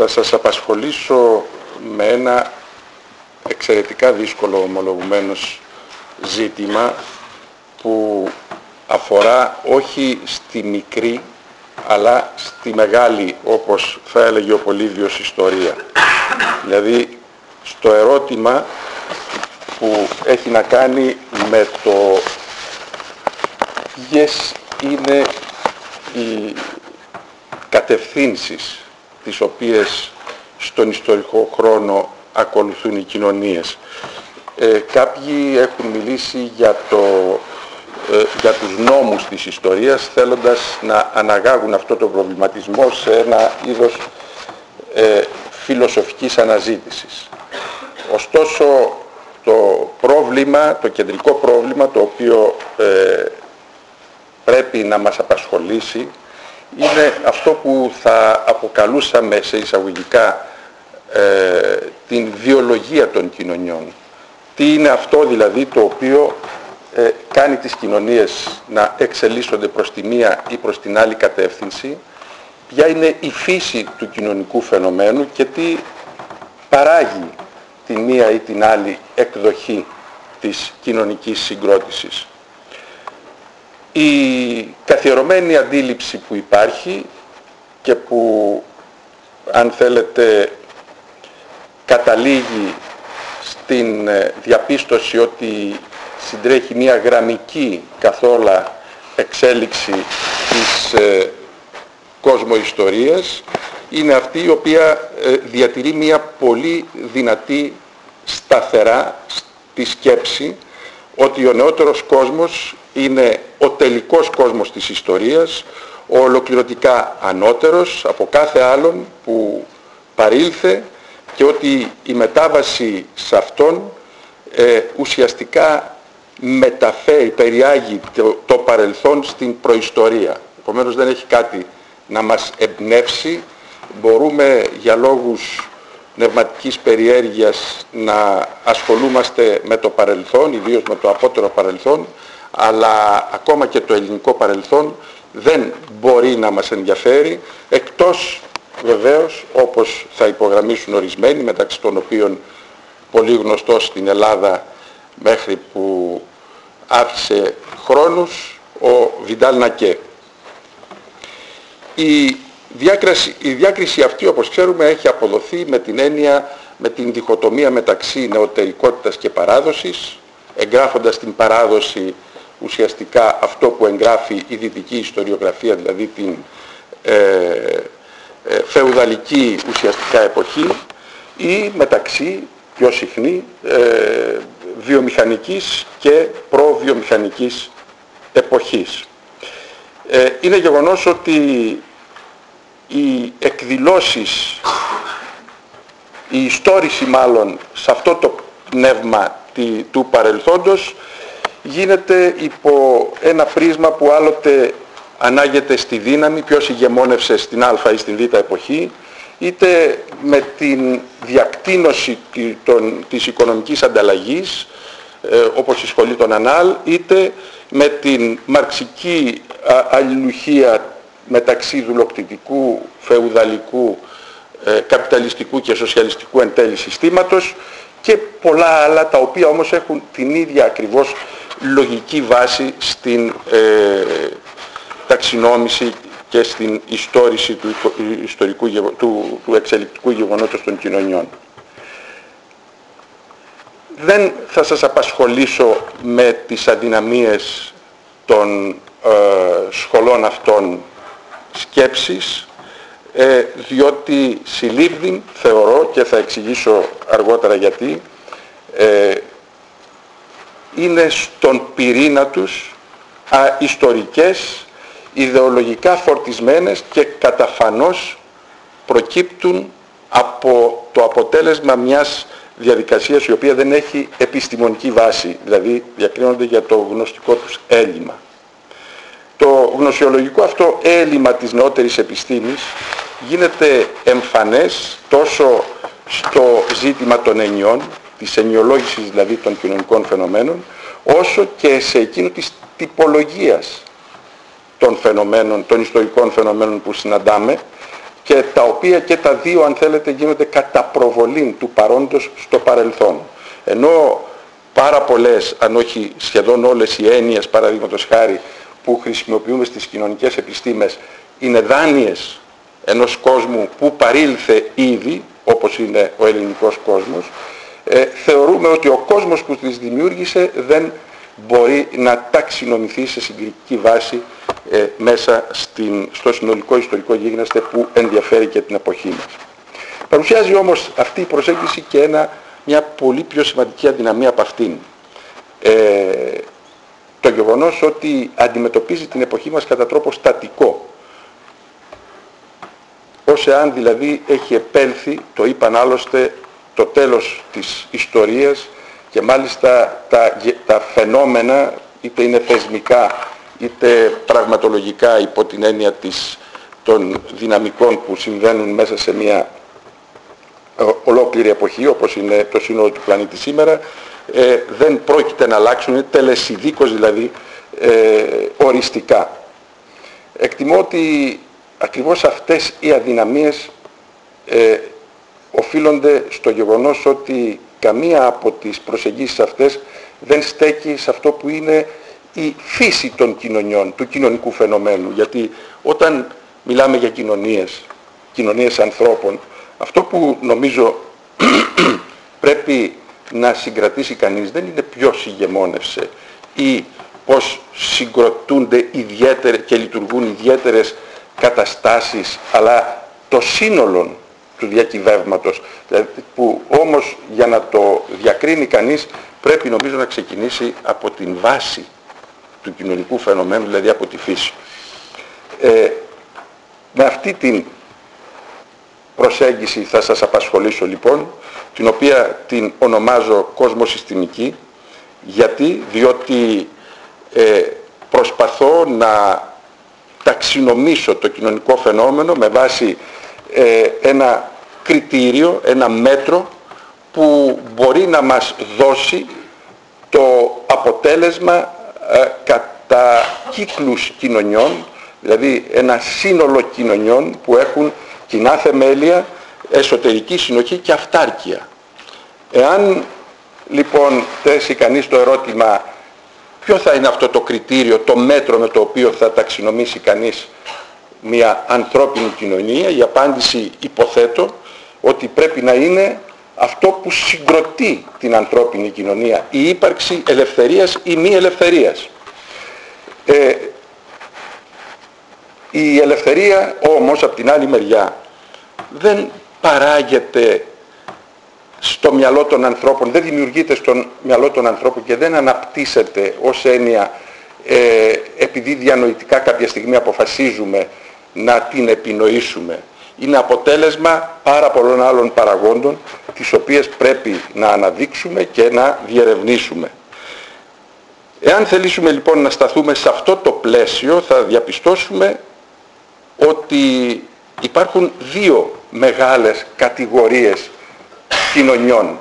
θα σας απασχολήσω με ένα εξαιρετικά δύσκολο ομολογουμένως ζήτημα που αφορά όχι στη μικρή αλλά στη μεγάλη όπως θα έλεγε ο Πολύβιος ιστορία. Δηλαδή στο ερώτημα που έχει να κάνει με το ποιες είναι οι κατευθύνσεις τις οποίες στον ιστορικό χρόνο ακολουθούν οι κοινωνίες. Ε, κάποιοι έχουν μιλήσει για, το, ε, για τους νόμους της ιστορίας θέλοντας να αναγάγουν αυτό το προβληματισμό σε ένα είδος ε, φιλοσοφικής αναζήτησης. Ωστόσο το πρόβλημα, το κεντρικό πρόβλημα το οποίο ε, πρέπει να μας απασχολήσει είναι αυτό που θα αποκαλούσαμε σε εισαγωγικά ε, την βιολογία των κοινωνιών. Τι είναι αυτό δηλαδή το οποίο ε, κάνει τις κοινωνίες να εξελίσσονται προς τη μία ή προς την άλλη κατεύθυνση, ποια είναι η φύση του κοινωνικού φαινομένου και τι παράγει τη μία ή την άλλη εκδοχή της κοινωνικής συγκρότησης. Η καθιερωμένη αντίληψη που υπάρχει και που αν θέλετε καταλήγει στην ε, διαπίστωση ότι συντρέχει μια γραμμική καθόλου εξέλιξη της ε, ιστορίας είναι αυτή η οποία ε, διατηρεί μια πολύ δυνατή σταθερά στη σκέψη ότι ο νεότερος κόσμος είναι ο τελικός κόσμος της ιστορίας, ο ολοκληρωτικά ανώτερος από κάθε άλλον που παρήλθε και ότι η μετάβαση σε αυτόν ε, ουσιαστικά μεταφέρει, περιάγει το, το παρελθόν στην προϊστορία. Επομένως δεν έχει κάτι να μας εμπνεύσει. Μπορούμε για λόγους πνευματικής περιέργειας να ασχολούμαστε με το παρελθόν, ιδίως με το απότερο παρελθόν, αλλά ακόμα και το ελληνικό παρελθόν δεν μπορεί να μας ενδιαφέρει εκτός βεβαίως όπως θα υπογραμμίσουν ορισμένοι μεταξύ των οποίων πολύ γνωστός στην Ελλάδα μέχρι που άφησε χρόνους ο Βιντάλ Νακέ. Η διάκριση, η διάκριση αυτή όπως ξέρουμε έχει αποδοθεί με την έννοια με την διχοτομία μεταξύ νεωτερικότητας και παράδοσης εγγράφοντας την παράδοση ουσιαστικά αυτό που εγγράφει η δυτική ιστοριογραφία, δηλαδή την ε, ε, φεουδαλική ουσιαστικά εποχή ή μεταξύ πιο συχνή ε, βιομηχανικής και προβιομηχανικής εποχής. Ε, είναι γεγονός ότι οι εκδηλώσεις, η ιστόρηση μάλλον σε αυτό το πνεύμα του παρελθόντος γίνεται υπό ένα πρίσμα που άλλοτε ανάγεται στη δύναμη, ποιος ηγεμόνευσε στην α ή στην β εποχή, είτε με την διακτίνωση της οικονομικής ανταλλαγής, ε, όπως η σχολή των Ανάλ, είτε με την μαρξική αλληλουχία μεταξύ δουλοκτητικού, φεουδαλικού, ε, καπιταλιστικού και σοσιαλιστικού εν τέλει συστήματος και πολλά άλλα τα οποία όμως έχουν την ίδια ακριβώς λογική βάση στην ε, ταξινόμηση και στην ιστόρηση του, ιστορικού, του, του εξελικτικού γεγονότος των κοινωνιών. Δεν θα σας απασχολήσω με τις αδυναμίες των ε, σχολών αυτών σκέψης, ε, διότι συλλήβδη θεωρώ και θα εξηγήσω αργότερα γιατί, ε, είναι στον πυρήνα τους α, ιστορικές, ιδεολογικά φορτισμένες και καταφανώς προκύπτουν από το αποτέλεσμα μιας διαδικασίας η οποία δεν έχει επιστημονική βάση, δηλαδή διακρίνονται για το γνωστικό τους έλλειμμα. Το γνωσιολογικό αυτό έλλειμμα της νεότερης επιστήμης γίνεται εμφανές τόσο στο ζήτημα των ενιών, της ενιολόγησης δηλαδή των κοινωνικών φαινομένων, όσο και σε εκείνο της τυπολογίας των φαινομένων, των ιστορικών φαινομένων που συναντάμε και τα οποία και τα δύο αν θέλετε γίνονται κατά προβολή του παρόντος στο παρελθόν. Ενώ πάρα πολλές, αν όχι σχεδόν όλες οι έννοιες παραδείγματος χάρη που χρησιμοποιούμε στις κοινωνικές επιστήμες είναι δάνειες ενός κόσμου που παρήλθε ήδη, όπως είναι ο ελληνικός κόσμος, ε, θεωρούμε ότι ο κόσμος που τις δημιούργησε δεν μπορεί να ταξινομηθεί σε συγκριτική βάση ε, μέσα στην, στο συνολικό ιστορικό γίγνεσθε που ενδιαφέρει και την εποχή μας. Παρουσιάζει όμως αυτή η προσέγγιση και ένα, μια πολύ πιο σημαντική αδυναμία από αυτήν. Ε, το γεγονός ότι αντιμετωπίζει την εποχή μας κατά τρόπο στατικό. Ως εάν δηλαδή έχει επέλθει, το είπαν άλλωστε, το τέλος της ιστορίας και μάλιστα τα, τα φαινόμενα, είτε είναι θεσμικά είτε πραγματολογικά υπό την έννοια της, των δυναμικών που συμβαίνουν μέσα σε μια ε, ολόκληρη εποχή όπως είναι το σύνολο του πλανήτη σήμερα ε, δεν πρόκειται να αλλάξουν, είναι τελεσιδίκως δηλαδή ε, οριστικά. Εκτιμώ ότι ακριβώς αυτές οι αδυναμίες ε, οφείλονται στο γεγονός ότι καμία από τις προσεγγίσεις αυτές δεν στέκει σε αυτό που είναι η φύση των κοινωνιών, του κοινωνικού φαινομένου. Γιατί όταν μιλάμε για κοινωνίες, κοινωνίες ανθρώπων, αυτό που νομίζω πρέπει να συγκρατήσει κανείς δεν είναι ποιος ηγεμόνευσε ή πώς συγκροτούνται ιδιαίτερες και λειτουργούν ιδιαίτερες καταστάσεις, αλλά το σύνολο του διακυβεύματος, δηλαδή που όμως για να το διακρίνει κανείς πρέπει νομίζω να ξεκινήσει από την βάση του κοινωνικού φαινομένου, δηλαδή από τη φύση. Ε, με αυτή την προσέγγιση θα σας απασχολήσω λοιπόν, την οποία την ονομάζω κοσμοσυστημική, γιατί, διότι ε, προσπαθώ να ταξινομήσω το κοινωνικό φαινόμενο με βάση ε, ένα κριτήριο, ένα μέτρο που μπορεί να μας δώσει το αποτέλεσμα ε, κατά κύκλους κοινωνιών, δηλαδή ένα σύνολο κοινωνιών που έχουν κοινά θεμέλια, εσωτερική συνοχή και αυτάρκεια. Εάν λοιπόν θέσει κανείς το ερώτημα ποιο θα είναι αυτό το κριτήριο, το μέτρο με το οποίο θα ταξινομήσει κανείς μια ανθρώπινη κοινωνία, η απάντηση υποθέτω ότι πρέπει να είναι αυτό που συγκροτεί την ανθρώπινη κοινωνία, η ύπαρξη ελευθερίας ή μη ελευθερίας. Ε, η ελευθερία όμως από την άλλη μεριά δεν παράγεται στο μυαλό των ανθρώπων, δεν δημιουργείται στο μυαλό των ανθρώπων και δεν αναπτύσσεται ως έννοια ε, επειδή διανοητικά κάποια στιγμή αποφασίζουμε να την επινοήσουμε είναι αποτέλεσμα πάρα πολλών άλλων παραγόντων τις οποίες πρέπει να αναδείξουμε και να διερευνήσουμε. Εάν θελήσουμε λοιπόν να σταθούμε σε αυτό το πλαίσιο θα διαπιστώσουμε ότι υπάρχουν δύο μεγάλες κατηγορίες κοινωνιών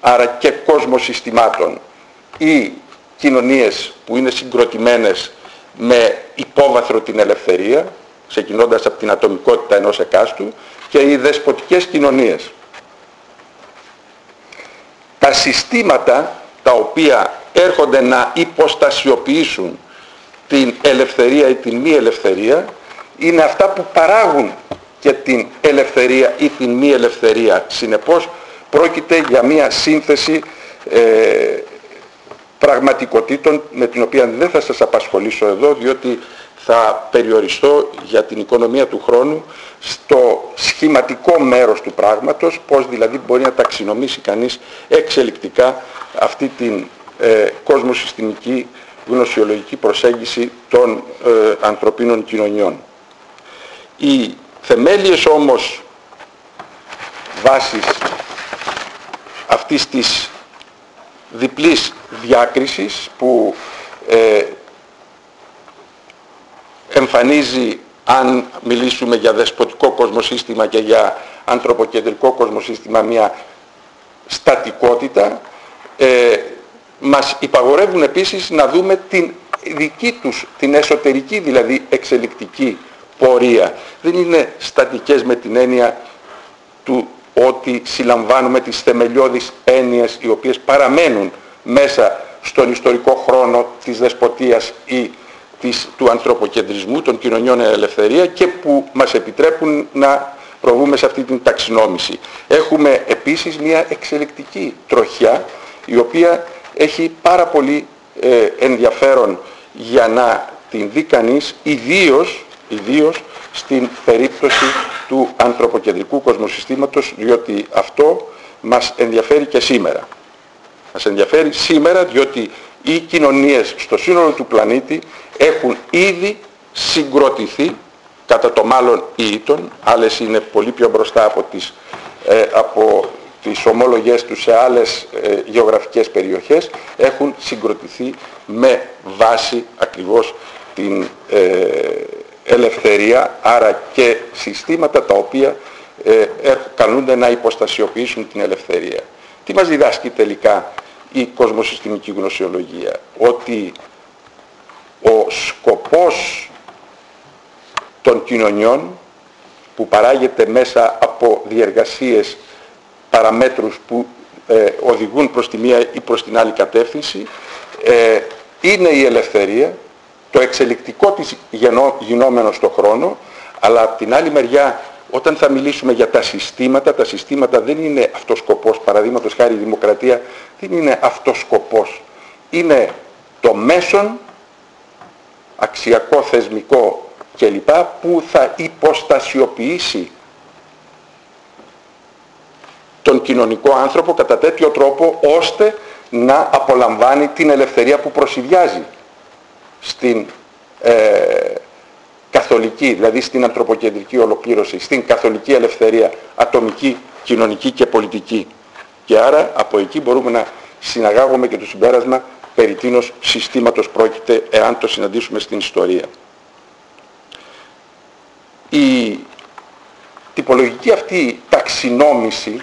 άρα και κόσμος συστημάτων ή κοινωνίες που είναι συγκροτημένες με υπόβαθρο την ελευθερία ξεκινώντας από την ατομικότητα ενός εκάστου και οι δεσποτικές κοινωνίες. Τα συστήματα τα οποία έρχονται να υποστασιοποιήσουν την ελευθερία ή την μη ελευθερία είναι αυτά που παράγουν και την ελευθερία ή την μη ελευθερία. Συνεπώς πρόκειται για μια σύνθεση ε, πραγματικοτήτων με την οποία δεν θα σας απασχολήσω εδώ διότι θα περιοριστώ για την οικονομία του χρόνου στο σχηματικό μέρος του πράγματος, πώς δηλαδή μπορεί να ταξινομήσει κανείς εξελικτικά αυτή την ε, κοσμοσυστημική γνωσιολογική προσέγγιση των ε, ανθρωπίνων κοινωνιών. Οι θεμέλιες όμως βάσεις αυτής της διπλής διάκρισης που ε, εμφανίζει αν μιλήσουμε για δεσποτικό κοσμοσύστημα και για ανθρωποκεντρικό κοσμοσύστημα μια στατικότητα ε, μας υπαγορεύουν επίσης να δούμε την δική τους, την εσωτερική δηλαδή εξελικτική πορεία. Δεν είναι στατικές με την έννοια του ότι συλλαμβάνουμε τις θεμελιώδεις έννοιες οι οποίες παραμένουν μέσα στον ιστορικό χρόνο της δεσποτείας ή της, του ανθρωποκεντρισμού, των κοινωνιών ελευθερία και που μας επιτρέπουν να προβούμε σε αυτή την ταξινόμηση. Έχουμε επίσης μια εξελικτική τροχιά η οποία έχει πάρα πολύ ε, ενδιαφέρον για να την δει κανείς ιδίως, ιδίως στην περίπτωση του ανθρωποκεντρικού κοσμοσυστήματος διότι αυτό μας ενδιαφέρει και σήμερα. Μας ενδιαφέρει σήμερα διότι οι κοινωνίες στο σύνολο του πλανήτη έχουν ήδη συγκροτηθεί κατά το μάλλον ήτον, άλλες είναι πολύ πιο μπροστά από τις, ε, από τις ομόλογές τους σε άλλες ε, γεωγραφικές περιοχές, έχουν συγκροτηθεί με βάση ακριβώς την ε, ελευθερία, άρα και συστήματα τα οποία ε, καλούνται να υποστασιοποιήσουν την ελευθερία. Τι μας διδάσκει τελικά η κοσμοσυστημική γνωσιολογία, ότι ο σκοπός των κοινωνιών που παράγεται μέσα από διεργασίες παραμέτρους που ε, οδηγούν προς τη μία ή προς την άλλη κατεύθυνση ε, είναι η ελευθερία, το εξελικτικό της γινόμενο στο χρόνο, αλλά από την άλλη μεριά όταν θα μιλήσουμε για τα συστήματα, τα συστήματα δεν είναι αυτός σκοπός, παραδείγματος χάρη η δημοκρατία δεν είναι αυτός σκοπός. Είναι το μέσον αξιακό, θεσμικό κλπ. που θα υποστασιοποιήσει τον κοινωνικό άνθρωπο κατά τέτοιο τρόπο ώστε να απολαμβάνει την ελευθερία που προσυδειάζει στην ε, καθολική, δηλαδή στην ανθρωποκεντρική ολοκλήρωση, στην καθολική ελευθερία, ατομική, κοινωνική και πολιτική. Και άρα από εκεί μπορούμε να συναγάγουμε και το συμπέρασμα περί τίνος συστήματος πρόκειται εάν το συναντήσουμε στην ιστορία. Η τυπολογική αυτή ταξινόμηση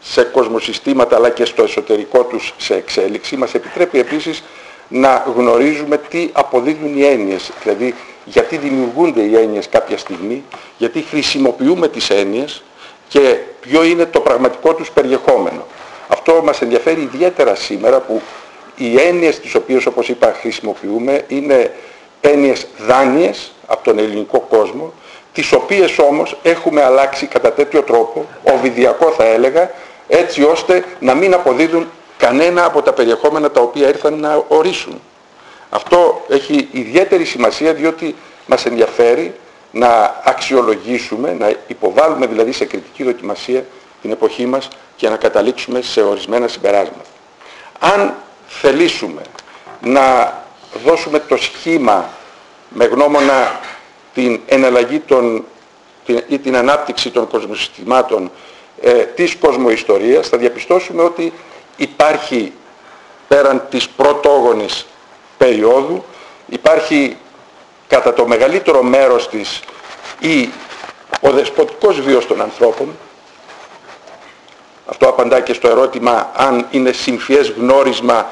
σε κοσμοσυστήματα αλλά και στο εσωτερικό τους σε εξέλιξη μας επιτρέπει επίσης να γνωρίζουμε τι αποδίδουν οι έννοιες, δηλαδή γιατί δημιουργούνται οι έννοιες κάποια στιγμή, γιατί χρησιμοποιούμε τις έννοιες και ποιο είναι το πραγματικό τους περιεχόμενο. Αυτό μας ενδιαφέρει ιδιαίτερα σήμερα που οι έννοιες τις οποίες όπως είπα χρησιμοποιούμε είναι έννοιες δάνειες από τον ελληνικό κόσμο, τις οποίες όμως έχουμε αλλάξει κατά τέτοιο τρόπο, οβιδιακό θα έλεγα, έτσι ώστε να μην αποδίδουν κανένα από τα περιεχόμενα τα οποία ήρθαν να ορίσουν. Αυτό έχει ιδιαίτερη σημασία διότι μας ενδιαφέρει να αξιολογήσουμε, να υποβάλουμε δηλαδή σε κριτική δοκιμασία την εποχή μας και να καταλήξουμε σε ορισμένα συμπεράσματα. Αν θελήσουμε να δώσουμε το σχήμα με γνώμονα την εναλλαγή των, την, ή την ανάπτυξη των κοσμοσυστημάτων ε, της κοσμοϊστορίας θα διαπιστώσουμε ότι υπάρχει πέραν της πρωτόγονης περίοδου υπάρχει κατά το μεγαλύτερο μέρος της ή ο δεσποτικός βίος των ανθρώπων αυτό απαντά και στο ερώτημα αν είναι συμφιές γνώρισμα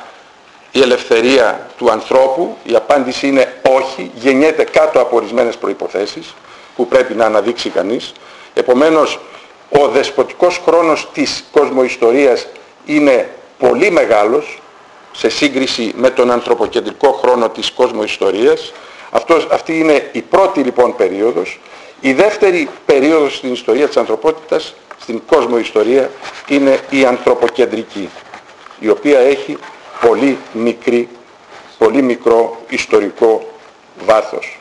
η ελευθερία του ανθρώπου. Η απάντηση είναι όχι, γεννιέται κάτω από ορισμένες προϋποθέσεις που πρέπει να αναδείξει κανείς. Επομένως, ο δεσποτικός χρόνος της κοσμοϊστορίας είναι πολύ μεγάλος σε σύγκριση με τον ανθρωποκεντρικό χρόνο της κοσμοϊστορίας. Αυτός, αυτή είναι η πρώτη λοιπόν περίοδος. Η δεύτερη περίοδος στην ιστορία της ανθρωπότητας, στην κοσμοϊστορία, είναι η ανθρωποκεντρική, η οποία έχει πολύ μικρή, πολύ μικρό ιστορικό βάθος.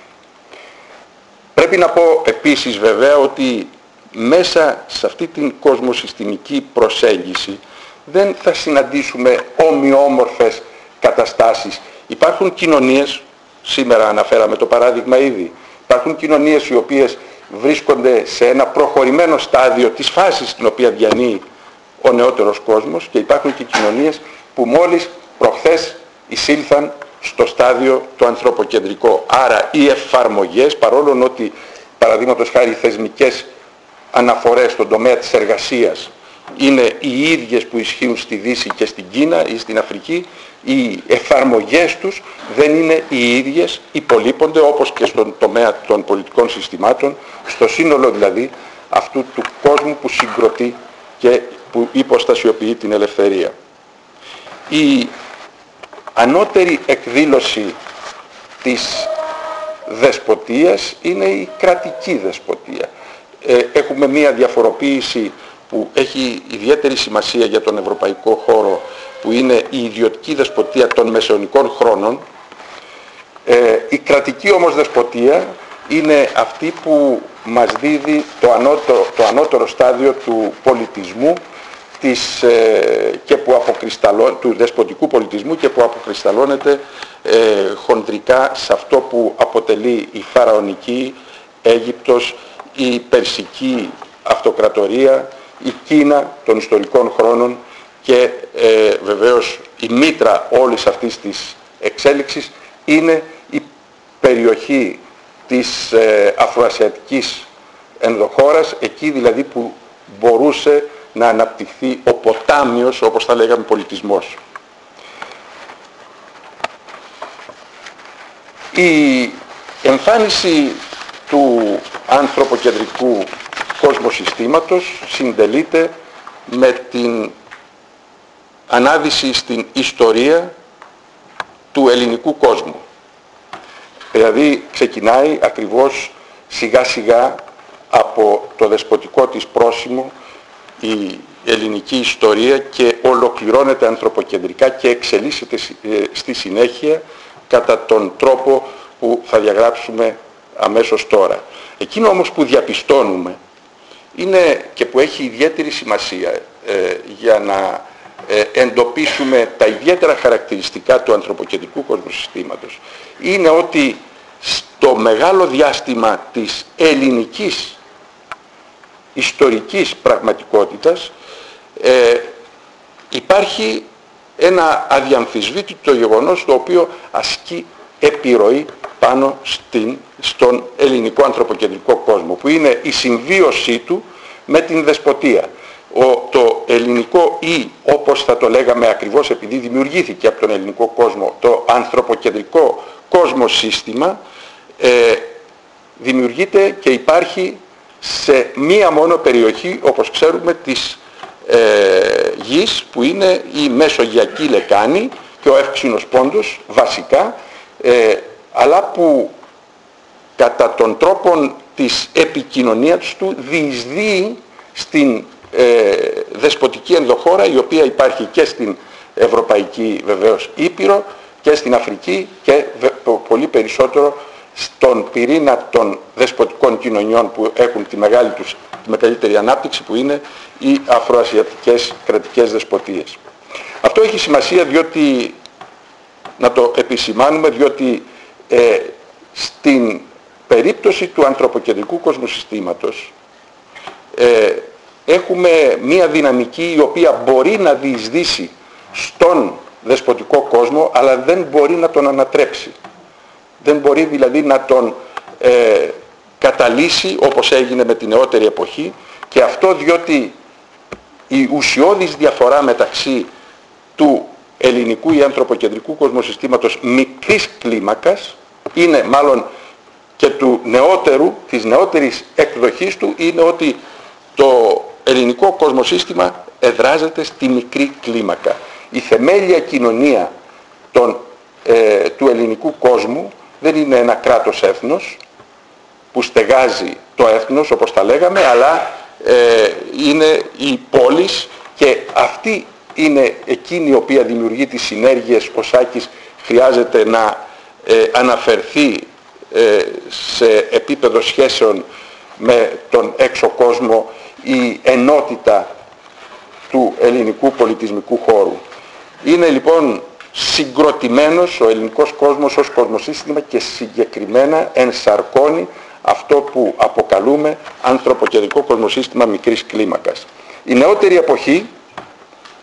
Πρέπει να πω επίσης βέβαια ότι μέσα σε αυτή την κοσμοσυστημική προσέγγιση δεν θα συναντήσουμε ομοιόμορφες καταστάσεις. Υπάρχουν κοινωνίες, σήμερα αναφέραμε το παράδειγμα ήδη, υπάρχουν κοινωνίες οι οποίες βρίσκονται σε ένα προχωρημένο στάδιο της φάσης στην οποία διανύει ο νεότερος κόσμος και υπάρχουν και κοινωνίες που μόλις προχθές εισήλθαν στο στάδιο το ανθρωποκεντρικό. Άρα οι εφαρμογές, παρόλο ότι παραδείγματος χάρη θεσμικές αναφορές στον τομέα της εργασίας είναι οι ίδιες που ισχύουν στη Δύση και στην Κίνα ή στην Αφρική, οι εφαρμογές τους δεν είναι οι ίδιες, υπολείπονται όπως και στον τομέα των πολιτικών συστημάτων, στο σύνολο δηλαδή αυτού του κόσμου που συγκροτεί και που υποστασιοποιεί την ελευθερία. Η ανώτερη εκδήλωση της δεσποτείας είναι η κρατική δεσποτεία. Ε, έχουμε μία διαφοροποίηση που έχει ιδιαίτερη σημασία για τον ευρωπαϊκό χώρο που είναι η ιδιωτική δεσποτεία των μεσαιωνικών χρόνων. Ε, η κρατική όμως δεσποτεία είναι αυτή που μας δίδει το ανώτερο, το ανώτερο στάδιο του πολιτισμού της, ε, και που του δεσποτικού πολιτισμού και που αποκρισταλώνεται ε, χοντρικά σε αυτό που αποτελεί η Φαραωνική Αίγυπτος, η Περσική Αυτοκρατορία, η Κίνα των ιστορικών χρόνων και ε, βεβαίως η μήτρα όλης αυτής της εξέλιξης είναι η περιοχή της ε, Αφροασιατικής ενδοχώρας, εκεί δηλαδή που μπορούσε να αναπτυχθεί ο ποτάμιος, όπως θα λέγαμε, πολιτισμός. Η εμφάνιση του ανθρωποκεντρικού κόσμοσυστήματος συντελείται με την ανάδυση στην ιστορία του ελληνικού κόσμου. Δηλαδή ξεκινάει ακριβώς σιγά σιγά από το δεσποτικό της πρόσημο η ελληνική ιστορία και ολοκληρώνεται ανθρωποκεντρικά και εξελίσσεται ε, στη συνέχεια κατά τον τρόπο που θα διαγράψουμε αμέσως τώρα. Εκείνο όμως που διαπιστώνουμε είναι και που έχει ιδιαίτερη σημασία ε, για να ε, εντοπίσουμε τα ιδιαίτερα χαρακτηριστικά του ανθρωποκεντρικού κοσμοσυστήματος είναι ότι στο μεγάλο διάστημα της ελληνικής ιστορικής πραγματικότητας ε, υπάρχει ένα αδιαμφισβήτητο γεγονός το οποίο ασκεί επιρροή πάνω στην, στον ελληνικό ανθρωποκεντρικό κόσμο που είναι η συμβίωσή του με την δεσποτεία. Ο, το ελληνικό ή όπως θα το λέγαμε ακριβώς επειδή δημιουργήθηκε από τον ελληνικό κόσμο το ανθρωποκεντρικό κόσμο σύστημα ε, δημιουργείται και υπάρχει σε μία μόνο περιοχή όπως ξέρουμε της ε, γης που είναι η Μεσογειακή Λεκάνη και ο Εύξηνος Πόντος βασικά ε, αλλά που κατά τον τρόπο της επικοινωνίας του διεισδύει στην ε, δεσποτική ενδοχώρα η οποία υπάρχει και στην Ευρωπαϊκή βεβαίως Ήπειρο και στην Αφρική και πολύ περισσότερο στον πυρήνα των δεσποτικών κοινωνιών που έχουν τη, μεγάλη τους, τη μεγαλύτερη ανάπτυξη που είναι οι αφροασιατικές κρατικές δεσποτείες. Αυτό έχει σημασία διότι, να το επισημάνουμε, διότι ε, στην περίπτωση του ανθρωποκεντρικού κοσμοσυστήματος ε, έχουμε μία δυναμική η οποία μπορεί να διεισδύσει στον δεσποτικό κόσμο αλλά δεν μπορεί να τον ανατρέψει. Δεν μπορεί δηλαδή να τον ε, καταλύσει όπως έγινε με την νεότερη εποχή και αυτό διότι η ουσιώδης διαφορά μεταξύ του ελληνικού ή ανθρωποκεντρικού κοσμοσυστήματος μικρής κλίμακας είναι μάλλον και του νεότερου, της νεότερης εκδοχής του είναι ότι το ελληνικό κοσμοσύστημα εδράζεται στη μικρή κλίμακα. Η θεμέλια κοινωνία των, ε, του ελληνικού κόσμου δεν είναι ένα κράτος έθνος που στεγάζει το έθνος όπως τα λέγαμε αλλά ε, είναι η πόλης και αυτή είναι εκείνη η οποία δημιουργεί τις συνέργειες ο Σάκης χρειάζεται να ε, αναφερθεί ε, σε επίπεδο σχέσεων με τον έξω κόσμο η ενότητα του ελληνικού πολιτισμικού χώρου. Είναι λοιπόν συγκροτημένος ο ελληνικός κόσμος ως κοσμοσύστημα και συγκεκριμένα ενσαρκώνει αυτό που αποκαλούμε ανθρωποκεντρικό κοσμοσύστημα μικρής κλίμακας. Η νεότερη εποχή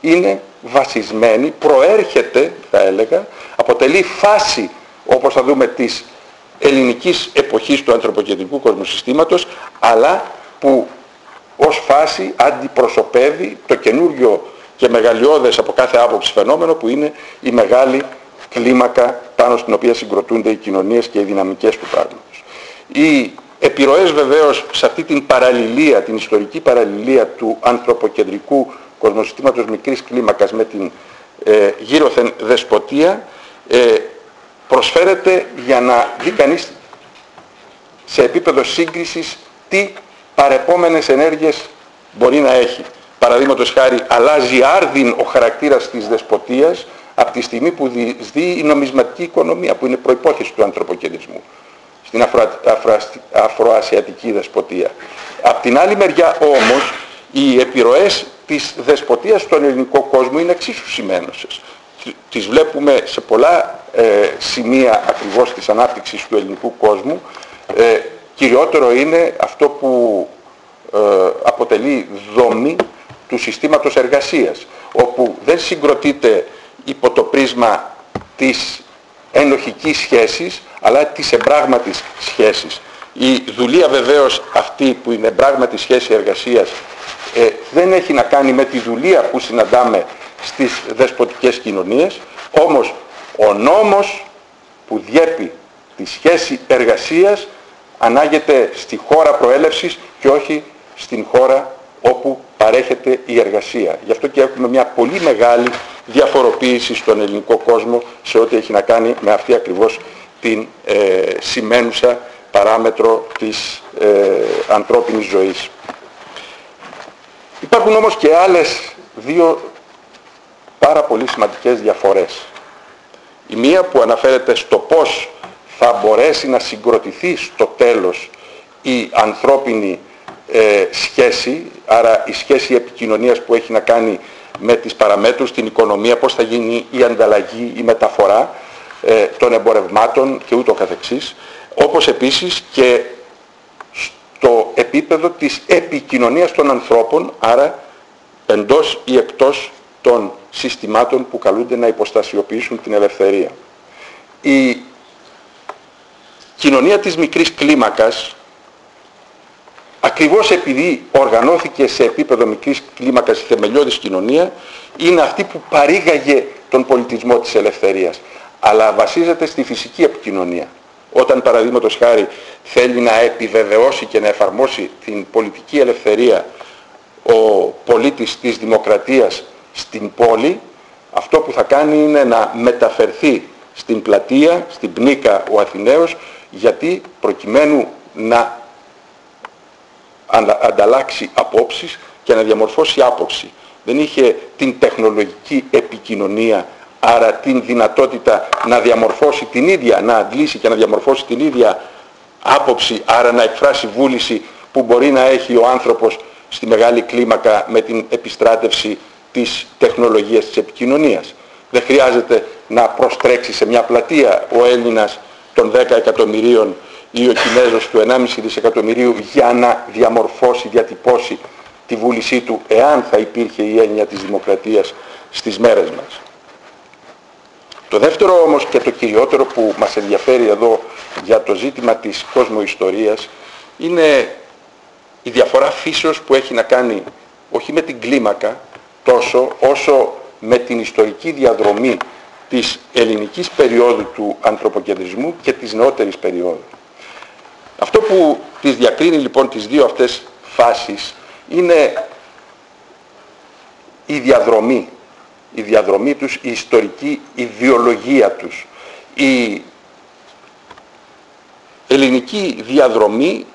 είναι βασισμένη, προέρχεται θα έλεγα, αποτελεί φάση όπως θα δούμε της ελληνικής εποχής του ανθρωποκεντρικού κοσμοσυστήματος αλλά που ως φάση αντιπροσωπεύει το καινούργιο και μεγαλειώδες από κάθε άποψη φαινόμενο που είναι η μεγάλη κλίμακα πάνω στην οποία συγκροτούνται οι κοινωνίες και οι δυναμικές του πράγματος. Οι επιρροές βεβαίως σε αυτή την παραλληλία, την ιστορική παραλληλία του ανθρωποκεντρικού κοσμοσυστήματος μικρής κλίμακας με την ε, γύρωθεν δεσποτεία ε, προσφέρεται για να δει κανείς σε επίπεδο σύγκρισης τι παρεπόμενες ενέργειες μπορεί να έχει. Παραδείγματος χάρη αλλάζει άρδιν ο χαρακτήρας της δεσποτείας από τη στιγμή που δει η νομισματική οικονομία που είναι προϋπόθεση του ανθρωποκεντρισμού στην αφροασιατική δεσποτεία. Απ' την άλλη μεριά όμως οι επιρροές της δεσποτείας στον ελληνικό κόσμο είναι εξίσου σημαίνωσες. Τις βλέπουμε σε πολλά ε, σημεία ακριβώς της ανάπτυξης του ελληνικού κόσμου. Ε, κυριότερο είναι αυτό που ε, αποτελεί δομή του συστήματος εργασίας, όπου δεν συγκροτείται υπό το πρίσμα της ενοχικής σχέσης, αλλά της εμπράγματης σχέσης. Η δουλεία βεβαίως αυτή που είναι εμπράγματη σχέση εργασίας ε, δεν έχει να κάνει με τη δουλεία που συναντάμε στις δεσποτικές κοινωνίες, όμως ο νόμος που διέπει τη σχέση εργασίας ανάγεται στη χώρα προέλευσης και όχι στην χώρα όπου παρέχεται η εργασία. Γι' αυτό και έχουμε μια πολύ μεγάλη διαφοροποίηση στον ελληνικό κόσμο σε ό,τι έχει να κάνει με αυτή ακριβώς την ε, σημαίνουσα παράμετρο της ε, ανθρώπινης ζωής. Υπάρχουν όμως και άλλες δύο πάρα πολύ σημαντικές διαφορές. Η μία που αναφέρεται στο πώς θα μπορέσει να συγκροτηθεί στο τέλος η ανθρώπινη ε, σχέση, άρα η σχέση επικοινωνίας που έχει να κάνει με τις παραμέτρους, την οικονομία, πώς θα γίνει η ανταλλαγή, η μεταφορά ε, των εμπορευμάτων και ούτω καθεξής, όπως επίσης και στο επίπεδο της επικοινωνίας των ανθρώπων, άρα εντός ή εκτός των συστημάτων που καλούνται να υποστασιοποιήσουν την ελευθερία. Η κοινωνία της μικρής κλίμακας ακριβώς επειδή οργανώθηκε σε επίπεδο μικρής κλίμακας η θεμελιώδης κοινωνία, είναι αυτή που παρήγαγε τον πολιτισμό της ελευθερίας. Αλλά βασίζεται στη φυσική επικοινωνία. Όταν παραδείγματος χάρη θέλει να επιβεβαιώσει και να εφαρμόσει την πολιτική ελευθερία ο πολίτης της δημοκρατίας στην πόλη, αυτό που θα κάνει είναι να μεταφερθεί στην πλατεία, στην πνίκα ο Αθηναίος, γιατί προκειμένου να ανταλλάξει απόψεις και να διαμορφώσει άποψη. Δεν είχε την τεχνολογική επικοινωνία, άρα την δυνατότητα να διαμορφώσει την ίδια, να αντλήσει και να διαμορφώσει την ίδια άποψη, άρα να εκφράσει βούληση που μπορεί να έχει ο άνθρωπος στη μεγάλη κλίμακα με την επιστράτευση της τεχνολογίας της επικοινωνίας. Δεν χρειάζεται να προστρέξει σε μια πλατεία ο Έλληνας των 10 εκατομμυρίων ή ο Κινέζος του 1,5 δισεκατομμυρίου για να διαμορφώσει, διατυπώσει τη βούλησή του εάν θα υπήρχε η έννοια της δημοκρατίας στις μέρες μας. Το δεύτερο όμως και το κυριότερο που μας ενδιαφέρει εδώ για το ζήτημα της κόσμοϊστορίας είναι η διαφορά φύσεως που έχει να κάνει όχι με την κλίμακα τόσο όσο με την ιστορική διαδρομή της ελληνικής περίοδου του ανθρωποκεντρισμού και της νεότερης περίοδου. Αυτό που τις διακρίνει λοιπόν τις δύο αυτές φάσεις είναι η διαδρομή, η διαδρομή τους, η ιστορική ιδεολογία τους. Η ελληνική διαδρομή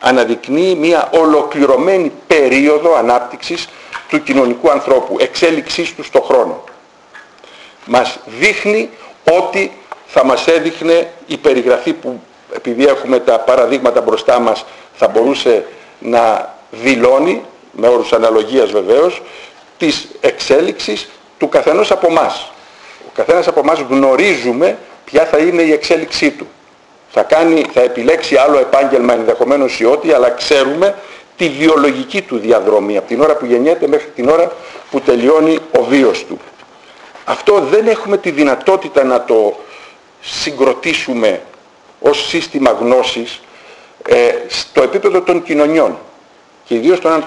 αναδεικνύει μια ολοκληρωμένη περίοδο ανάπτυξης του κοινωνικού ανθρώπου, εξέλιξής του στον χρόνο. Μας δείχνει ότι θα μας έδειχνε η περιγραφή που επειδή έχουμε τα παραδείγματα μπροστά μας θα μπορούσε να δηλώνει, με όρους αναλογίας βεβαίως, της εξέλιξης του καθενός από μας. Ο καθένας από μας γνωρίζουμε ποια θα είναι η εξέλιξή του. Θα, κάνει, θα επιλέξει άλλο επάγγελμα ενδεχομένως ή ό,τι, αλλά ξέρουμε τη βιολογική του διαδρομή, από την ώρα που γεννιέται μέχρι την ώρα που τελειώνει ο βίος του. Αυτό δεν έχουμε τη δυνατότητα να το συγκροτήσουμε ως σύστημα γνώσης ε, στο επίπεδο των κοινωνιών. Και ιδίως των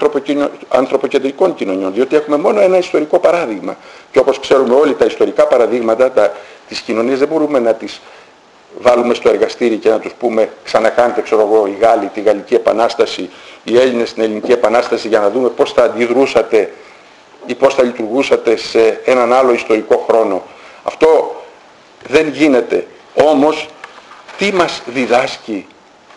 ανθρωποκεντρικών κοινωνιών, διότι έχουμε μόνο ένα ιστορικό παράδειγμα. Και όπως ξέρουμε όλοι τα ιστορικά παραδείγματα τα, της κοινωνίας δεν μπορούμε να τις βάλουμε στο εργαστήρι και να τους πούμε ξανακάνετε ξέρω εγώ οι Γάλλοι τη Γαλλική Επανάσταση, οι Έλληνες την Ελληνική Επανάσταση για να δούμε πώς θα αντιδρούσατε ή πώς θα λειτουργούσατε σε έναν άλλο ιστορικό χρόνο. Αυτό δεν γίνεται. Όμως τι μας διδάσκει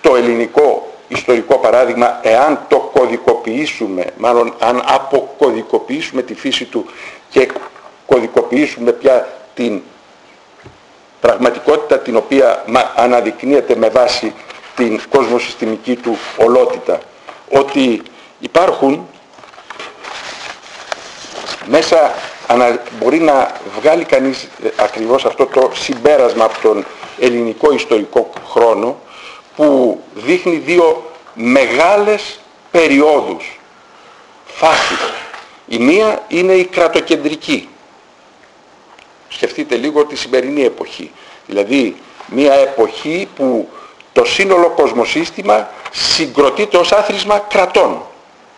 το ελληνικό ιστορικό παράδειγμα εάν το κωδικοποιήσουμε, μάλλον αν αποκωδικοποιήσουμε τη φύση του και κωδικοποιήσουμε πια την πραγματικότητα την οποία αναδεικνύεται με βάση την κοσμοσυστημική του ολότητα. Ότι υπάρχουν μέσα μπορεί να βγάλει κανείς ε, ακριβώς αυτό το συμπέρασμα από τον ελληνικό ιστορικό χρόνο που δείχνει δύο μεγάλες περιόδους, φάσεις. Η μία είναι η κρατοκεντρική. Σκεφτείτε λίγο τη σημερινή εποχή. Δηλαδή μια εποχή που το σύνολο κοσμοσύστημα συγκροτείται ως άθροισμα κρατών.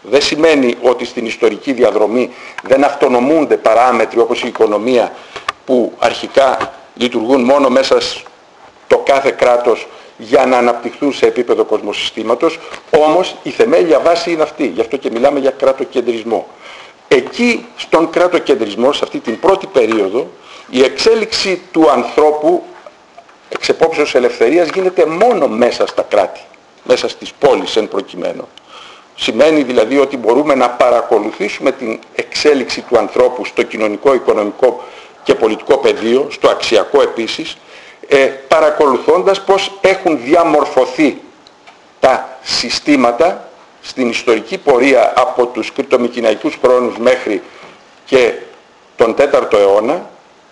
Δεν σημαίνει ότι στην ιστορική διαδρομή δεν αυτονομούνται παράμετροι όπως η οικονομία που αρχικά λειτουργούν μόνο μέσα στο κάθε κράτος για να αναπτυχθούν σε επίπεδο κοσμοσυστήματος, όμως η θεμέλια βάση είναι αυτή, γι' αυτό και μιλάμε για κράτοκεντρισμό. Εκεί στον κράτοκεντρισμό, σε αυτή την πρώτη περίοδο, η εξέλιξη του ανθρώπου εξεπόψεως ελευθερίας γίνεται μόνο μέσα στα κράτη, μέσα στις πόλεις εν προκειμένου. Σημαίνει δηλαδή ότι μπορούμε να παρακολουθήσουμε την εξέλιξη του ανθρώπου στο κοινωνικό, οικονομικό και πολιτικό πεδίο, στο αξιακό επίσης, ε, παρακολουθώντας πώς έχουν διαμορφωθεί τα συστήματα στην ιστορική πορεία από τους κρυπτομικυναϊκούς χρόνους μέχρι και τον 4ο αιώνα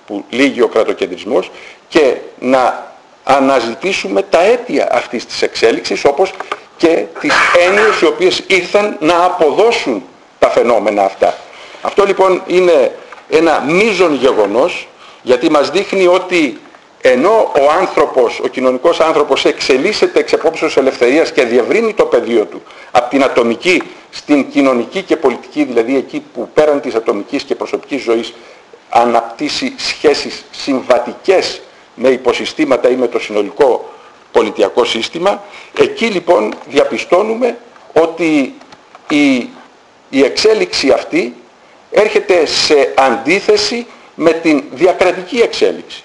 που λύγει ο κρατοκεντρισμός και να αναζητήσουμε τα αίτια αυτής της εξέλιξης όπως και τις έννοιες οι οποίες ήρθαν να αποδώσουν τα φαινόμενα αυτά. Αυτό λοιπόν είναι ένα μείζον γεγονός γιατί μας δείχνει ότι ενώ ο άνθρωπος, ο κοινωνικός άνθρωπος εξελίσσεται εξ επόψεως ελευθερίας και διευρύνει το πεδίο του από την ατομική στην κοινωνική και πολιτική, δηλαδή εκεί που πέραν της ατομικής και προσωπικής ζωής αναπτύσσει σχέσεις συμβατικές με υποσυστήματα ή με το συνολικό πολιτιακό σύστημα, εκεί λοιπόν διαπιστώνουμε ότι η, η εξέλιξη αυτή έρχεται σε αντίθεση με την διακρατική εξέλιξη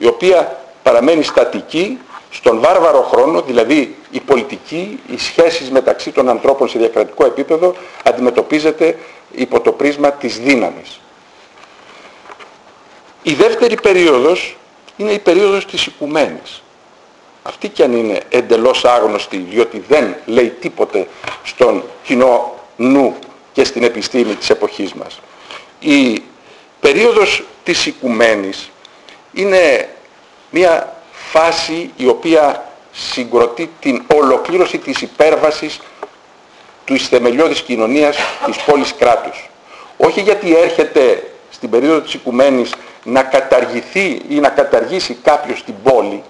η οποία παραμένει στατική στον βάρβαρο χρόνο, δηλαδή η πολιτική, οι σχέσεις μεταξύ των ανθρώπων σε διακρατικό επίπεδο αντιμετωπίζεται υπό το πρίσμα της δύναμης. Η δεύτερη περίοδος είναι η περίοδος της οικουμένης. Αυτή κι αν είναι εντελώς άγνωστη, διότι δεν λέει τίποτε στον κοινό νου και στην επιστήμη της εποχής μας. Η περίοδος της οικουμένης είναι μια φάση η οποία συγκροτεί την ολοκλήρωση της υπέρβασης του θεμελιώδης κοινωνίας της πόλης κράτους. Όχι γιατί έρχεται στην περίοδο της οικουμένης να καταργηθεί ή να καταργήσει κάποιος την πόλη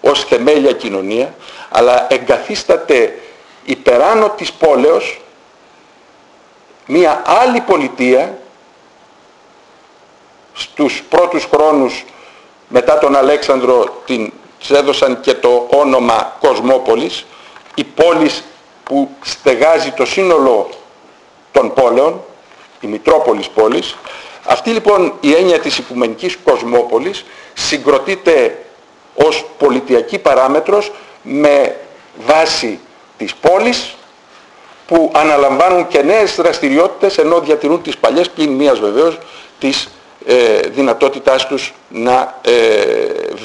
ως θεμέλια κοινωνία, αλλά εγκαθίσταται υπεράνω της πόλεως μια άλλη πολιτεία στους πρώτους χρόνους μετά τον Αλέξανδρο την έδωσαν και το όνομα Κοσμόπολης, η πόλης που στεγάζει το σύνολο των πόλεων, η Μητρόπολης πόλης. Αυτή λοιπόν η έννοια της Οικουμενικής Κοσμόπολης συγκροτείται ως πολιτιακή παράμετρος με βάση της πόλης που αναλαμβάνουν και νέες δραστηριότητες ενώ διατηρούν τις παλιές πλην μίας βεβαίως της ε, δυνατότητάς τους να ε,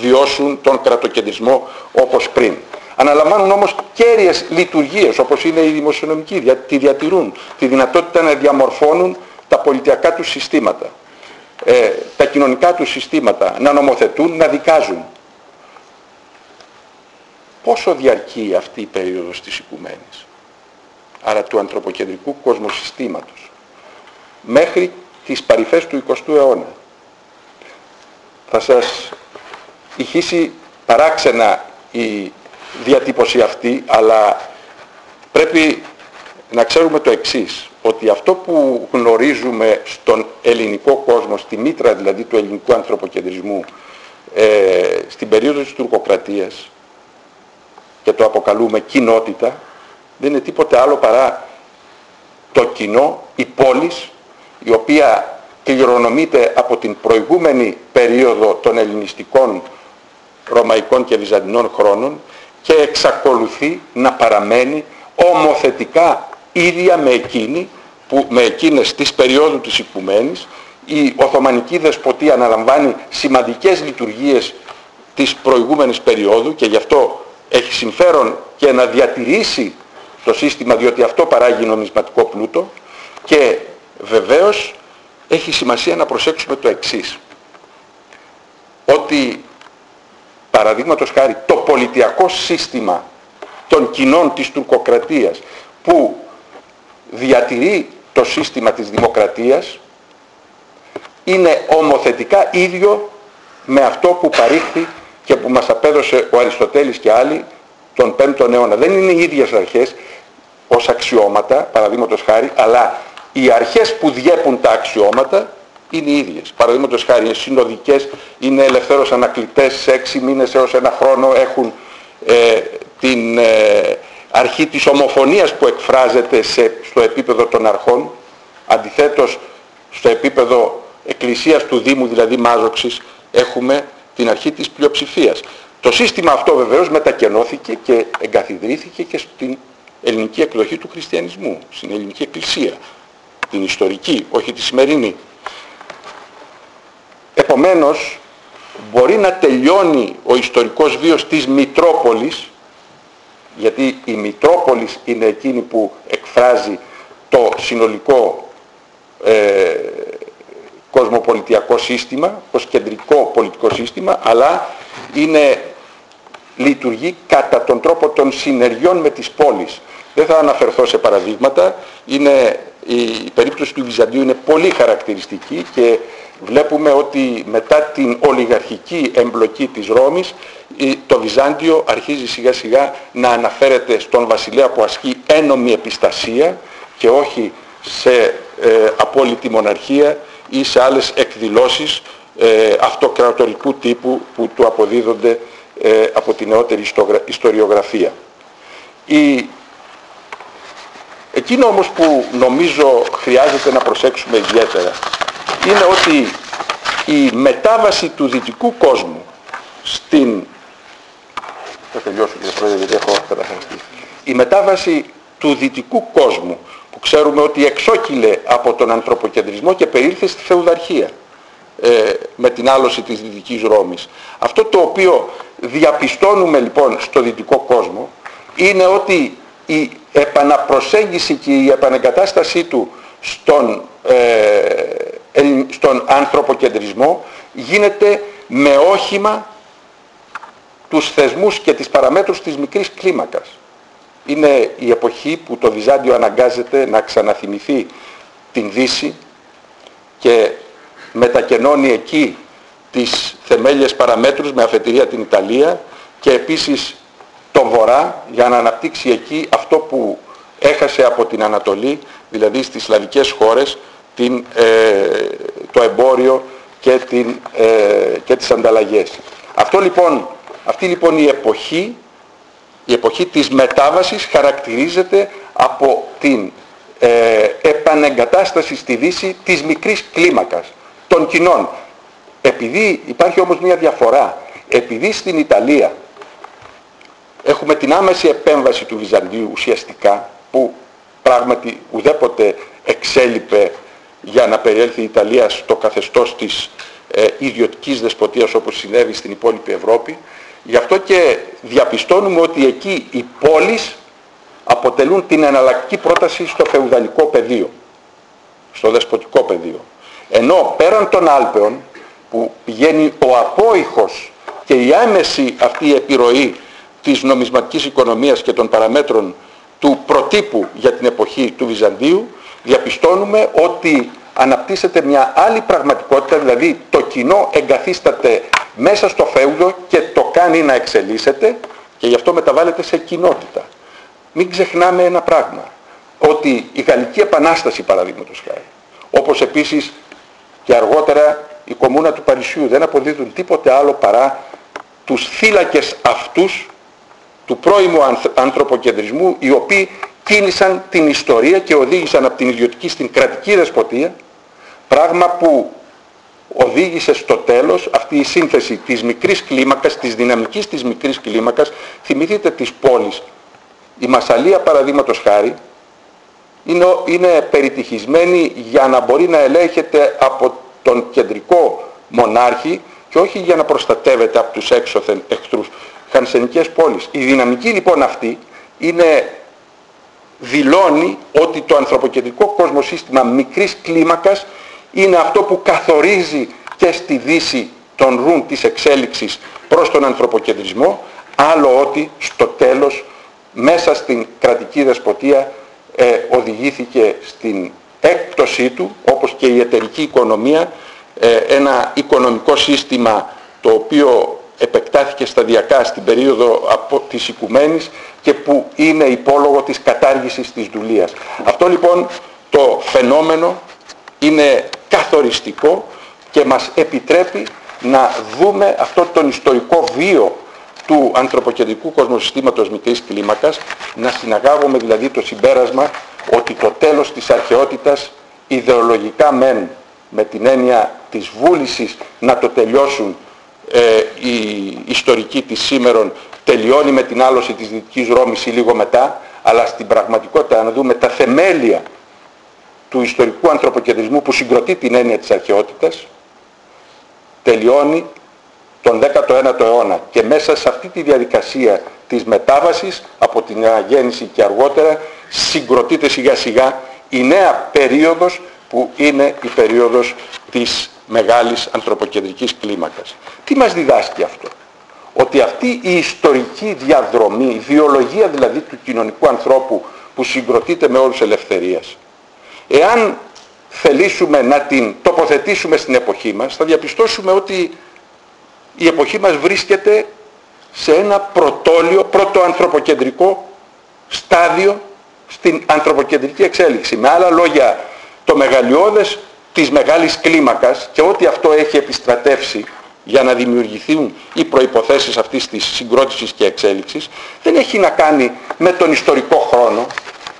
βιώσουν τον κρατοκεντρισμό όπως πριν. Αναλαμβάνουν όμως κέρυες λειτουργίες όπως είναι η δημοσιονομική, τη διατηρούν, τη δυνατότητα να διαμορφώνουν τα πολιτιακά τους συστήματα, ε, τα κοινωνικά τους συστήματα, να νομοθετούν, να δικάζουν. Πόσο διαρκεί αυτή η περίοδος της οικουμένης, άρα του ανθρωποκεντρικού κοσμοσυστήματος, μέχρι τις παρυφές του 20ου αιώνα. Θα σας ηχήσει παράξενα η διατύπωση αυτή, αλλά πρέπει να ξέρουμε το εξής, ότι αυτό που γνωρίζουμε στον ελληνικό κόσμο, στη μήτρα δηλαδή του ελληνικού ανθρωποκεντρισμού, ε, στην περίοδο της τουρκοκρατίας και το αποκαλούμε κοινότητα, δεν είναι τίποτε άλλο παρά το κοινό, η πόλη, η οποία κληρονομείται από την προηγούμενη περίοδο των ελληνιστικών, ρωμαϊκών και βυζαντινών χρόνων και εξακολουθεί να παραμένει ομοθετικά ίδια με εκείνη που με εκείνες της περίοδου της οικουμένης. Η Οθωμανική Δεσποτεία αναλαμβάνει σημαντικές λειτουργίες της προηγούμενης περίοδου και γι' αυτό έχει συμφέρον και να διατηρήσει το σύστημα διότι αυτό παράγει νομισματικό πλούτο. Και βεβαίως έχει σημασία να προσέξουμε το εξής ότι παραδείγματος χάρη το πολιτιακό σύστημα των κοινών της τουρκοκρατίας που διατηρεί το σύστημα της δημοκρατίας είναι ομοθετικά ίδιο με αυτό που παρήχθη και που μας απέδωσε ο Αριστοτέλης και άλλοι τον 5ο αιώνα. Δεν είναι οι ίδιες αρχές ως αξιώματα, παραδείγματος χάρη, αλλά οι αρχές που διέπουν τα αξιώματα είναι οι ίδιες. Παραδείγματος χάρη είναι συνοδικές, είναι ελευθέρως ανακλητές σε έξι μήνες έως ένα χρόνο έχουν ε, την ε, αρχή της ομοφωνίας που εκφράζεται σε, στο επίπεδο των αρχών, αντιθέτως στο επίπεδο εκκλησίας του Δήμου, δηλαδή μάζοξης, έχουμε την αρχή της πλειοψηφίας. Το σύστημα αυτό βεβαίως μετακενώθηκε και εγκαθιδρύθηκε και στην ελληνική εκδοχή του χριστιανισμού, στην ελληνική εκκλησία, την ιστορική, όχι τη σημερινή. Επομένως, μπορεί να τελειώνει ο ιστορικός βίος της Μητρόπολης, γιατί η Μητρόπολης είναι εκείνη που εκφράζει το συνολικό ε, κοσμοπολιτιακό σύστημα, ως κεντρικό πολιτικό σύστημα, αλλά είναι, λειτουργεί κατά τον τρόπο των συνεργειών με τις πόλεις. Δεν θα αναφερθώ σε παραδείγματα, είναι, η περίπτωση του Βυζαντίου είναι πολύ χαρακτηριστική και βλέπουμε ότι μετά την ολιγαρχική εμπλοκή της Ρώμης το Βυζάντιο αρχίζει σιγά σιγά να αναφέρεται στον βασιλέα που ασκεί ένομη επιστασία και όχι σε ε, απόλυτη μοναρχία ή σε άλλες εκδηλώσεις ε, αυτοκρατορικού τύπου που του αποδίδονται ε, από την νεότερη ιστοριογραφία. Η... Εκείνο όμως που νομίζω χρειάζεται να προσέξουμε ιδιαίτερα είναι ότι η μετάβαση του δυτικού κόσμου στην... Θα τελειώσω κύριε Πρόεδρε γιατί έχω Η μετάβαση του δυτικού κόσμου που ξέρουμε ότι εξόκυλε από τον ανθρωποκεντρισμό και περίλθε στη θεουδαρχία ε, με την άλωση της Δυτικής Ρώμης. Αυτό το οποίο διαπιστώνουμε λοιπόν στο δυτικό κόσμο είναι ότι η επαναπροσέγγιση και η επανεγκατάστασή του στον, ε, στον ανθρωποκεντρισμό γίνεται με όχημα τους θεσμούς και τις παραμέτρους της μικρής κλίμακας. Είναι η εποχή που το Βυζάντιο αναγκάζεται να ξαναθυμηθεί την Δύση και μετακενώνει εκεί τις θεμέλιες παραμέτρους με αφετηρία την Ιταλία και επίσης τον Βορρά για να αναπτύξει εκεί αυτό που έχασε από την Ανατολή, δηλαδή στις σλαβικές χώρες, την, ε, το εμπόριο και, την, ε, και τις ανταλλαγές. Αυτό λοιπόν, αυτή λοιπόν η εποχή η εποχή της μετάβασης χαρακτηρίζεται από την ε, επανεγκατάσταση στη Δύση της μικρής κλίμακας, των κοινών. Επειδή υπάρχει όμως μια διαφορά, επειδή στην Ιταλία έχουμε την άμεση επέμβαση του Βυζαντίου ουσιαστικά, που πράγματι ουδέποτε εξέλιπε για να περιέλθει η Ιταλία στο καθεστώς της ε, ιδιωτικής δεσποτείας όπως συνέβη στην υπόλοιπη Ευρώπη, Γι' αυτό και διαπιστώνουμε ότι εκεί οι πόλεις αποτελούν την εναλλακτική πρόταση στο φεουδαλικό πεδίο, στο δεσποτικό πεδίο. Ενώ πέραν των Άλπαιων που πηγαίνει ο απόϊχος και η άμεση αυτή επιρροή της νομισματικής οικονομίας και των παραμέτρων του προτύπου για την εποχή του Βυζαντίου διαπιστώνουμε ότι αναπτύσσεται μια άλλη πραγματικότητα, δηλαδή το κοινό εγκαθίσταται μέσα στο φέουδο και το κάνει να εξελίσσεται και γι' αυτό μεταβάλλεται σε κοινότητα. Μην ξεχνάμε ένα πράγμα, ότι η Γαλλική Επανάσταση παραδείγματος χάρη, όπως επίσης και αργότερα η Κομμούνα του Παρισιού δεν αποδίδουν τίποτε άλλο παρά τους φύλακες αυτούς του πρώιμου ανθρωποκεντρισμού οι οποίοι κίνησαν την ιστορία και οδήγησαν από την ιδιωτική στην κρατική δεσποτεία πράγμα που οδήγησε στο τέλος αυτή η σύνθεση της μικρής κλίμακας, της δυναμικής της μικρής κλίμακας. Θυμηθείτε τις πόλεις. Η Μασαλία παραδείγματος χάρη είναι, είναι περιτυχισμένη για να μπορεί να ελέγχεται από τον κεντρικό μονάρχη και όχι για να προστατεύεται από τους έξωθεν εχθρούς χανσενικές πόλεις. Η δυναμική λοιπόν αυτή είναι, δηλώνει ότι το ανθρωποκεντρικό σύστημα μικρής κλίμακας είναι αυτό που καθορίζει και στη δύση των ρούν της εξέλιξης προς τον ανθρωποκεντρισμό, άλλο ότι στο τέλος μέσα στην κρατική δεσποτεία ε, οδηγήθηκε στην έκπτωσή του, όπως και η εταιρική οικονομία, ε, ένα οικονομικό σύστημα το οποίο επεκτάθηκε σταδιακά στην περίοδο από της οικουμένης και που είναι υπόλογο της κατάργησης της δουλείας. Αυτό λοιπόν το φαινόμενο είναι καθοριστικό και μας επιτρέπει να δούμε αυτό τον ιστορικό βίο του ανθρωποκεντρικού κοσμοσυστήματος μικρής κλίμακας, να συναγάγουμε δηλαδή το συμπέρασμα ότι το τέλος της αρχαιότητας ιδεολογικά μεν με την έννοια της βούλησης να το τελειώσουν ε, οι ιστορικοί της σήμερον τελειώνει με την άλωση της Δυτικής Ρώμης ή λίγο μετά, αλλά στην πραγματικότητα να δούμε τα θεμέλια του ιστορικού ανθρωποκεντρισμού που συγκροτεί την έννοια της αρχαιότητας, τελειώνει τον 19ο αιώνα και μέσα σε αυτή τη διαδικασία της μετάβασης από την αναγέννηση και αργότερα συγκροτείται σιγά σιγά η νέα περίοδος που είναι η περίοδος της μεγάλης ανθρωποκεντρικής κλίμακας. Τι μας διδάσκει αυτό; Ότι αυτή η ιστορική διαδρομή, η βιολογία δηλαδή του κοινωνικού ανθρώπου που συγκροτείται με όρους ελευθερίας, εάν θελήσουμε να την τοποθετήσουμε στην εποχή μας, θα διαπιστώσουμε ότι η εποχή μας βρίσκεται σε ένα πρωτόλιο, πρωτοανθρωποκεντρικό στάδιο στην ανθρωποκεντρική εξέλιξη. Με άλλα λόγια, το μεγαλειώδες της μεγάλης κλίμακας και ό,τι αυτό έχει επιστρατεύσει για να δημιουργηθούν οι προϋποθέσεις αυτής της συγκρότησης και εξέλιξης δεν έχει να κάνει με τον ιστορικό χρόνο.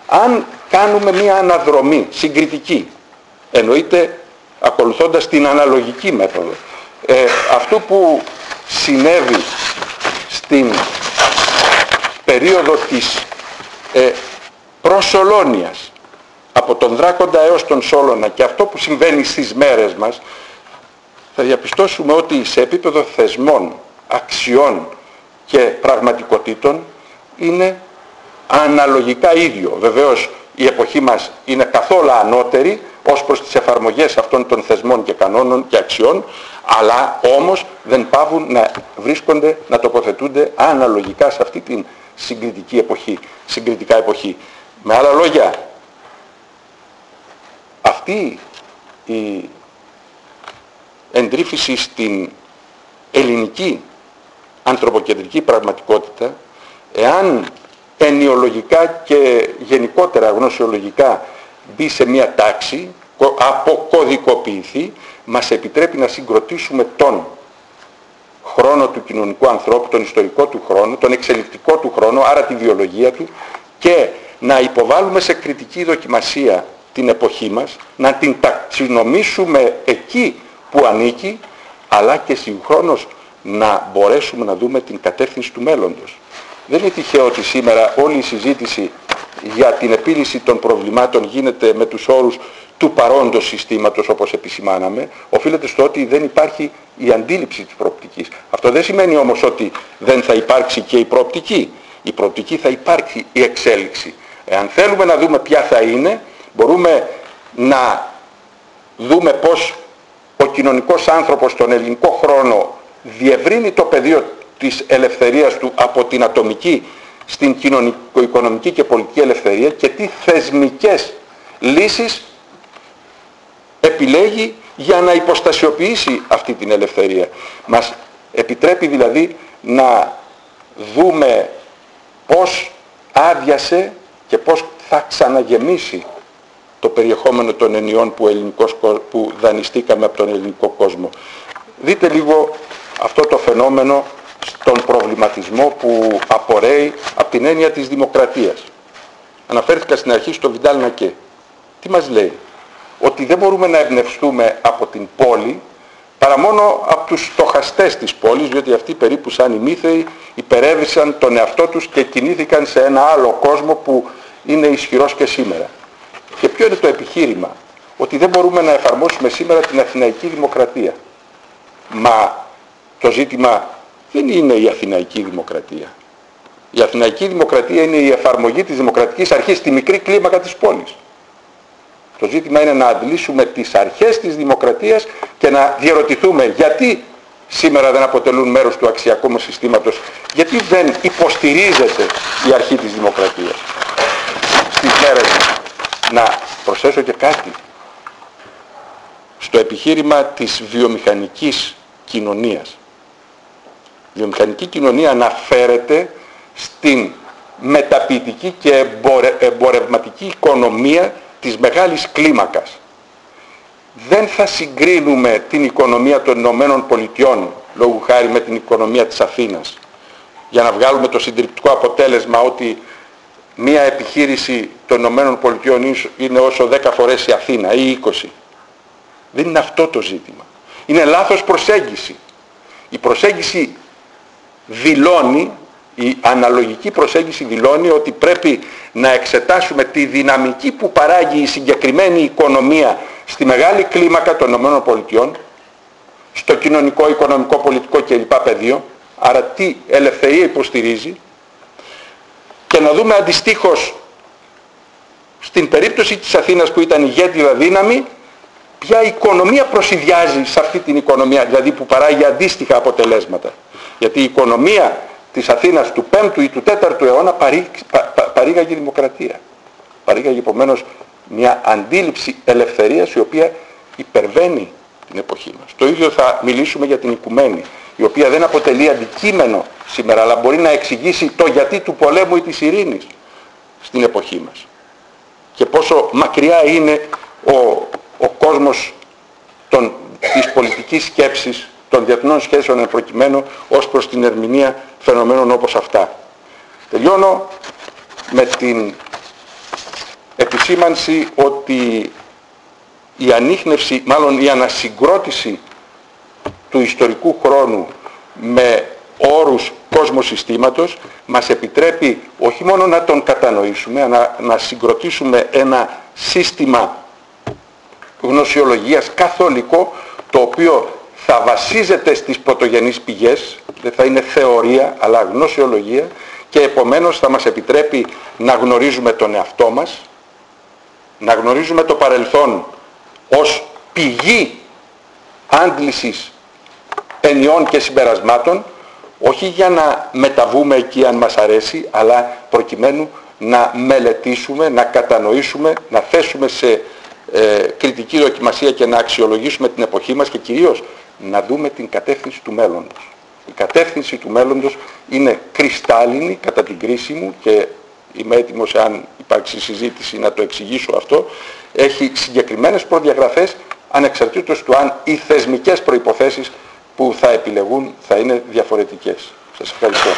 Αν κάνουμε μια αναδρομή συγκριτική εννοείται ακολουθώντας την αναλογική μέθοδο ε, αυτό που συνέβη στην περίοδο της ε, προσολόνιας από τον Δράκοντα έως τον Σόλωνα και αυτό που συμβαίνει στις μέρες μας θα διαπιστώσουμε ότι σε επίπεδο θεσμών, αξιών και πραγματικότητων είναι αναλογικά ίδιο. Βεβαίως η εποχή μας είναι καθόλου ανώτερη ως προς τις εφαρμογές αυτών των θεσμών και κανόνων και αξιών, αλλά όμως δεν πάβουν να βρίσκονται, να τοποθετούνται αναλογικά σε αυτή την συγκριτική εποχή, συγκριτικά εποχή. Με άλλα λόγια, αυτή η εντρίφηση στην ελληνική ανθρωποκεντρική πραγματικότητα, εάν ενιολογικά και γενικότερα γνωσιολογικά μπει σε μια τάξη, αποκωδικοποιηθεί, μας επιτρέπει να συγκροτήσουμε τον χρόνο του κοινωνικού ανθρώπου, τον ιστορικό του χρόνο, τον εξελικτικό του χρόνο, άρα τη βιολογία του και να υποβάλουμε σε κριτική δοκιμασία την εποχή μας, να την ταξινομήσουμε εκεί που ανήκει, αλλά και συγχρόνως να μπορέσουμε να δούμε την κατεύθυνση του μέλλοντος. Δεν είναι τυχαίο ότι σήμερα όλη η συζήτηση για την επίλυση των προβλημάτων γίνεται με τους όρους του παρόντος συστήματος όπως επισημάναμε, οφείλεται στο ότι δεν υπάρχει η αντίληψη της προοπτικής. Αυτό δεν σημαίνει όμως ότι δεν θα υπάρξει και η προοπτική. Η προοπτική θα υπάρξει η εξέλιξη. Εάν θέλουμε να δούμε ποια θα είναι, μπορούμε να δούμε πως ο κοινωνικός άνθρωπος στον ελληνικό χρόνο διευρύνει το πεδίο της ελευθερίας του από την ατομική στην κοινωνικο-οικονομική και πολιτική ελευθερία και τι θεσμικές λύσεις επιλέγει για να υποστασιοποιήσει αυτή την ελευθερία. Μας επιτρέπει δηλαδή να δούμε πώς άδειασε και πώς θα ξαναγεμίσει το περιεχόμενο των ενιών που, ελληνικός, που δανειστήκαμε από τον ελληνικό κόσμο. Δείτε λίγο αυτό το φαινόμενο στον προβληματισμό που απορρέει από την έννοια της δημοκρατίας. Αναφέρθηκα στην αρχή στο Βιντάλ Νακέ. Τι μας λέει; Ότι δεν μπορούμε να εμπνευστούμε από την πόλη παρά μόνο από τους στοχαστές της πόλης, διότι αυτοί περίπου σαν οι μύθεοι υπερέβησαν τον εαυτό τους και κινήθηκαν σε ένα άλλο κόσμο που είναι ισχυρός και σήμερα. Και ποιο είναι το επιχείρημα, ότι δεν μπορούμε να εφαρμόσουμε σήμερα την Αθηναϊκή Δημοκρατία. Μα το ζήτημα δεν είναι η Αθηναϊκή Δημοκρατία. Η Αθηναϊκή Δημοκρατία είναι η εφαρμογή της δημοκρατικής αρχής στη μικρή κλίμακα της πόλης. Το ζήτημα είναι να αντλήσουμε τις αρχές της δημοκρατίας και να διαρωτηθούμε γιατί σήμερα δεν αποτελούν μέρος του αξιακού μας συστήματος, γιατί δεν υποστηρίζεται η αρχή της δημοκρατίας στις μέρες μας. Να προσθέσω και κάτι. Στο επιχείρημα της βιομηχανικής κοινωνίας. Η βιομηχανική κοινωνία αναφέρεται στην μεταποιητική και εμπορευματική οικονομία της μεγάλης κλίμακας. Δεν θα συγκρίνουμε την οικονομία των Ηνωμένων Πολιτειών, λόγου χάρη με την οικονομία της Αθήνας, για να βγάλουμε το συντριπτικό αποτέλεσμα ότι μία επιχείρηση των Ηνωμένων Πολιτειών είναι όσο 10 φορές η Αθήνα ή 20. Δεν είναι αυτό το ζήτημα. Είναι λάθος προσέγγιση. Η προσέγγιση δηλώνει η αναλογική προσέγγιση δηλώνει ότι πρέπει να εξετάσουμε τη δυναμική που παράγει η συγκεκριμένη οικονομία στη μεγάλη κλίμακα των ΗΠΑ, στο κοινωνικό, οικονομικό, πολιτικό κλπ. πεδίο, άρα τι ελευθερία υποστηρίζει, και να δούμε αντιστοίχως στην περίπτωση της Αθήνας που ήταν ηγέτιδα δύναμη, ποια οικονομία προσυδειάζει σε αυτή την οικονομία, δηλαδή που παράγει αντίστοιχα αποτελέσματα. Γιατί η οικονομία της Αθήνας του 5ου ή του 4ου αιώνα παρήγαγε δημοκρατία. Παρήγαγε επομένως μια αντίληψη ελευθερίας η οποία υπερβαίνει την εποχή μας. Το ίδιο θα μιλήσουμε για την οικουμένη, η οποία δεν αποτελεί αντικείμενο σήμερα, αλλά μπορεί να εξηγήσει το γιατί του πολέμου ή της ειρήνης στην εποχή μας. Και πόσο μακριά είναι ο, ο κόσμος των, της πολιτικής σκέψης των διεθνών σχέσεων εν προκειμένου ως προς την ερμηνεία φαινομένων όπως αυτά. Τελειώνω με την επισήμανση ότι η ανείχνευση, μάλλον η ανασυγκρότηση του ιστορικού χρόνου με όρους συστήματος μας επιτρέπει όχι μόνο να τον κατανοήσουμε, αλλά να συγκροτήσουμε ένα σύστημα γνωσιολογίας καθολικό το οποίο θα βασίζεται στις πρωτογενείς πηγές, δεν θα είναι θεωρία αλλά γνωσιολογία και επομένως θα μας επιτρέπει να γνωρίζουμε τον εαυτό μας, να γνωρίζουμε το παρελθόν ως πηγή άντλησης ενιών και συμπερασμάτων, όχι για να μεταβούμε εκεί αν μας αρέσει, αλλά προκειμένου να μελετήσουμε, να κατανοήσουμε, να θέσουμε σε ε, κριτική δοκιμασία και να αξιολογήσουμε την εποχή μας και κυρίως να δούμε την κατεύθυνση του μέλλοντος. Η κατεύθυνση του μέλλοντος είναι κρυστάλλινη κατά την κρίση μου και είμαι έτοιμος αν υπάρξει συζήτηση να το εξηγήσω αυτό. Έχει συγκεκριμένες προδιαγραφές ανεξαρτήτως του αν οι θεσμικές προϋποθέσεις που θα επιλεγούν θα είναι διαφορετικές. Σας ευχαριστώ.